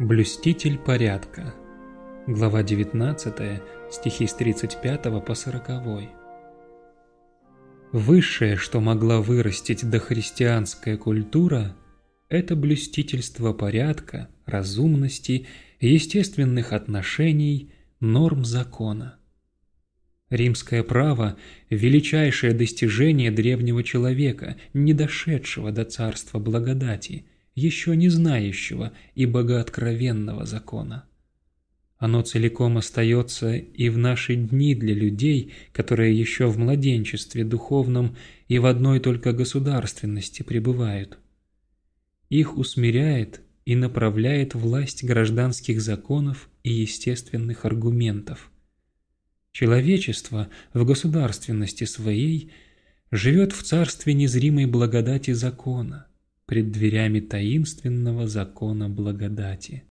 Блюститель порядка. Глава 19, стихи с 35 по 40. Высшее, что могла вырастить дохристианская культура, это блюстительство порядка, разумности, естественных отношений, норм закона. Римское право – величайшее достижение древнего человека, не дошедшего до царства благодати, еще не знающего и богооткровенного закона. Оно целиком остается и в наши дни для людей, которые еще в младенчестве духовном и в одной только государственности пребывают. Их усмиряет и направляет власть гражданских законов и естественных аргументов – Человечество в государственности своей живет в царстве незримой благодати закона, пред дверями таинственного закона благодати.